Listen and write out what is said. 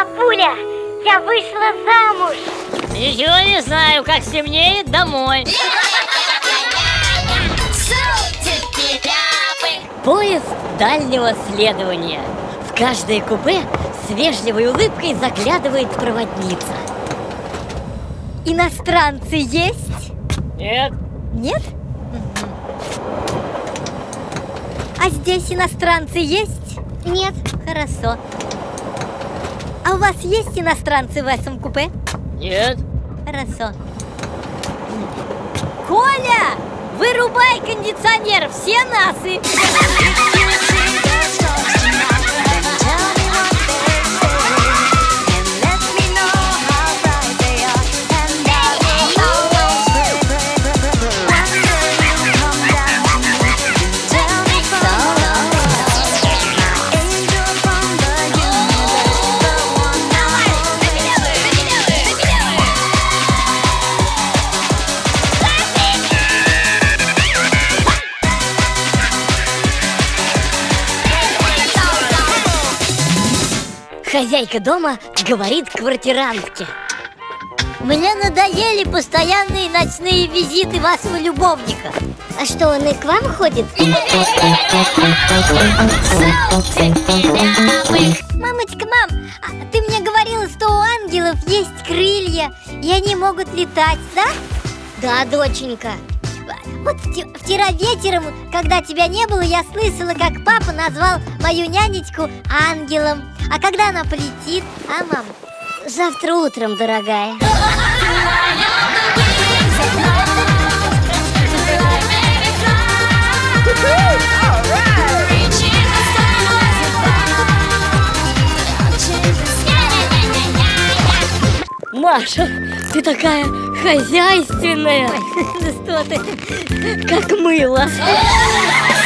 папуля, я вышла замуж. Еще не знаю, как стемнеет домой. Поезд дальнего следования. В каждое купе с вежливой улыбкой заглядывает проводница. Иностранцы есть? Нет. Нет? А здесь иностранцы есть? Нет. Хорошо. А у вас есть иностранцы в этом купе? нет. Хорошо. Коля! Вырубай кондиционер, все насы! Хозяйка дома говорит квартирантке. Мне надоели постоянные ночные визиты вашего любовника. А что, он и к вам ходит? Мамочка, мам, а ты мне говорила, что у ангелов есть крылья, и они могут летать, да? Да, доченька. Вот вчера вечером, когда тебя не было, я слышала, как папа назвал мою нянечку ангелом. А когда она полетит, а, мам? Завтра утром, дорогая. Маша, ты такая хозяйственная, Ну что ты? как мыло.